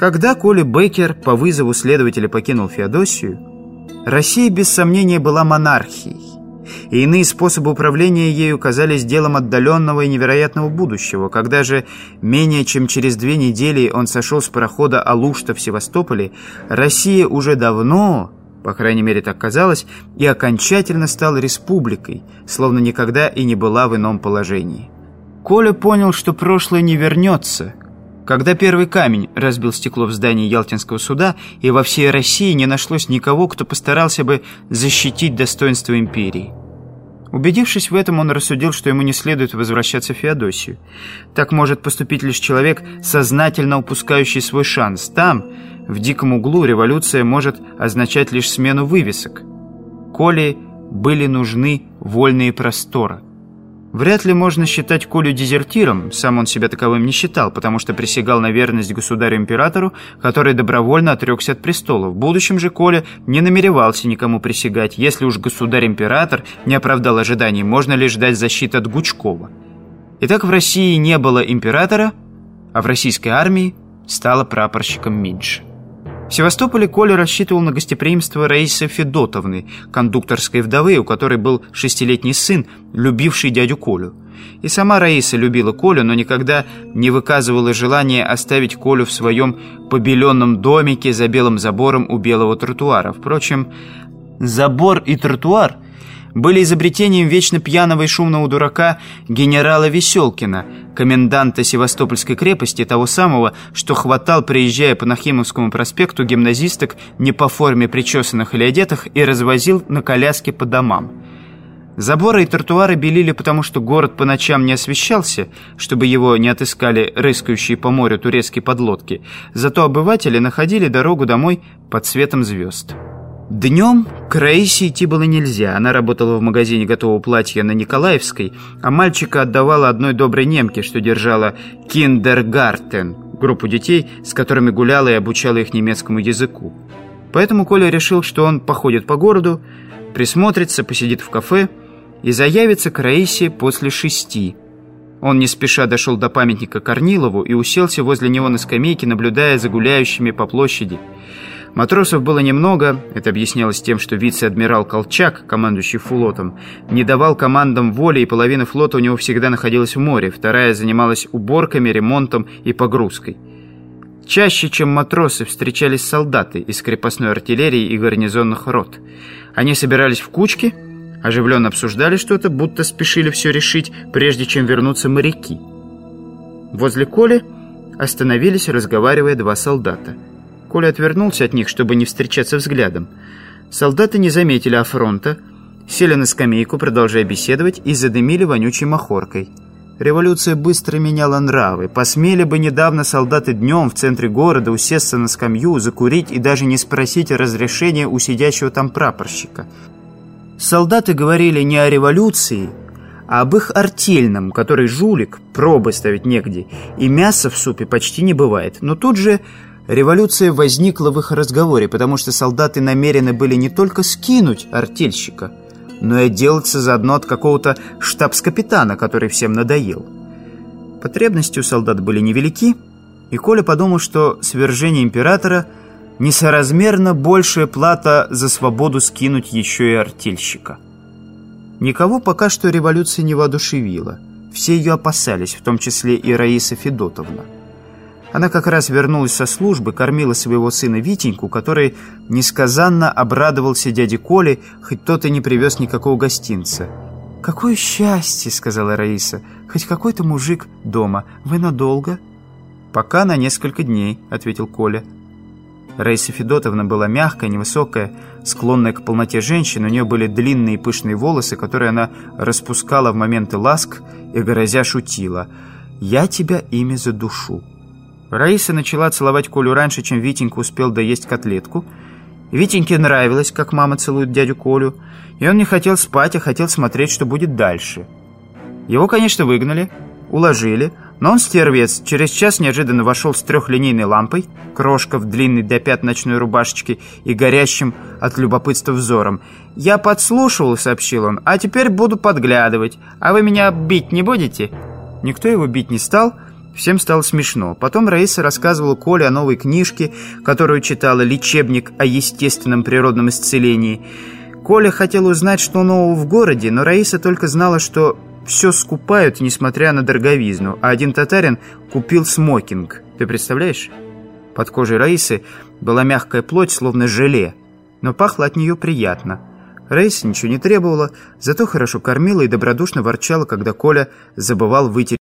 Когда Коля Беккер по вызову следователя покинул Феодосию, Россия без сомнения была монархией, и иные способы управления ею казались делом отдаленного и невероятного будущего. Когда же менее чем через две недели он сошел с парохода Алушта в Севастополе, Россия уже давно, по крайней мере так казалось, и окончательно стала республикой, словно никогда и не была в ином положении. Коля понял, что прошлое не вернется – когда первый камень разбил стекло в здании Ялтинского суда, и во всей России не нашлось никого, кто постарался бы защитить достоинство империи. Убедившись в этом, он рассудил, что ему не следует возвращаться в Феодосию. Так может поступить лишь человек, сознательно упускающий свой шанс. Там, в диком углу, революция может означать лишь смену вывесок. Коле были нужны вольные просторы. Вряд ли можно считать Колю дезертиром, сам он себя таковым не считал, потому что присягал на верность государю-императору, который добровольно отрекся от престола. В будущем же Коля не намеревался никому присягать. Если уж государь-император не оправдал ожиданий, можно лишь ждать защиты от Гучкова. Итак, в России не было императора, а в российской армии стало прапорщиком меньше. В Севастополе Коля рассчитывал на гостеприимство Раисы Федотовны, кондукторской вдовы, у которой был шестилетний сын, любивший дядю Колю. И сама Раиса любила Колю, но никогда не выказывала желания оставить Колю в своем побеленном домике за белым забором у белого тротуара. Впрочем, забор и тротуар – были изобретением вечно пьяного и шумного дурака генерала Веселкина, коменданта Севастопольской крепости, того самого, что хватал, приезжая по Нахимовскому проспекту, гимназисток не по форме причесанных или одетых и развозил на коляске по домам. Заборы и тротуары белили, потому что город по ночам не освещался, чтобы его не отыскали рыскающие по морю турецкие подлодки. Зато обыватели находили дорогу домой под светом звезд. Днем к идти было нельзя. Она работала в магазине готового платья на Николаевской, а мальчика отдавала одной доброй немке, что держала «Киндергартен» группу детей, с которыми гуляла и обучала их немецкому языку. Поэтому Коля решил, что он походит по городу, присмотрится, посидит в кафе и заявится к Раисе после шести. Он не спеша дошел до памятника Корнилову и уселся возле него на скамейке, наблюдая за гуляющими по площади. Матросов было немного, это объяснялось тем, что вице-адмирал Колчак, командующий флотом, не давал командам воли, и половина флота у него всегда находилась в море, вторая занималась уборками, ремонтом и погрузкой. Чаще, чем матросы, встречались солдаты из крепостной артиллерии и гарнизонных рот. Они собирались в кучки, оживленно обсуждали что-то, будто спешили все решить, прежде чем вернутся моряки. Возле Коли остановились, разговаривая два солдата – Коля отвернулся от них, чтобы не встречаться взглядом. Солдаты не заметили афронта, сели на скамейку, продолжая беседовать, и задымили вонючей махоркой. Революция быстро меняла нравы. Посмели бы недавно солдаты днем в центре города усесться на скамью, закурить и даже не спросить разрешения у сидящего там прапорщика. Солдаты говорили не о революции, а об их артельном, который жулик, пробы ставить негде, и мяса в супе почти не бывает. Но тут же Революция возникла в их разговоре, потому что солдаты намерены были не только скинуть артельщика, но и отделаться заодно от какого-то штабс-капитана, который всем надоел. Потребности у солдат были невелики, и Коля подумал, что свержение императора несоразмерно большая плата за свободу скинуть еще и артельщика. Никого пока что революция не воодушевила. Все ее опасались, в том числе и Раиса Федотовна. Она как раз вернулась со службы, кормила своего сына Витеньку, который несказанно обрадовался дяде Коле, хоть тот и не привез никакого гостинца. «Какое счастье!» — сказала Раиса. «Хоть какой-то мужик дома. Вы надолго?» «Пока на несколько дней», — ответил Коля. Раиса Федотовна была мягкая, невысокая, склонная к полноте женщины. У нее были длинные пышные волосы, которые она распускала в моменты ласк и грозя шутила. «Я тебя ими задушу». Раиса начала целовать Колю раньше, чем Витенька успел доесть котлетку. Витеньке нравилось, как мама целует дядю Колю, и он не хотел спать, а хотел смотреть, что будет дальше. Его, конечно, выгнали, уложили, но он стервец. Через час неожиданно вошел с трехлинейной лампой, крошка в длинной до пят ночной рубашечке и горящим от любопытства взором. «Я подслушал», — сообщил он, — «а теперь буду подглядывать. А вы меня бить не будете?» Никто его бить не стал, — Всем стало смешно. Потом Раиса рассказывала Коле о новой книжке, которую читала «Лечебник о естественном природном исцелении». Коля хотел узнать, что нового в городе, но Раиса только знала, что все скупают, несмотря на дороговизну, а один татарин купил смокинг. Ты представляешь? Под кожей Раисы была мягкая плоть, словно желе, но пахло от нее приятно. Раиса ничего не требовала, зато хорошо кормила и добродушно ворчала, когда Коля забывал вытереть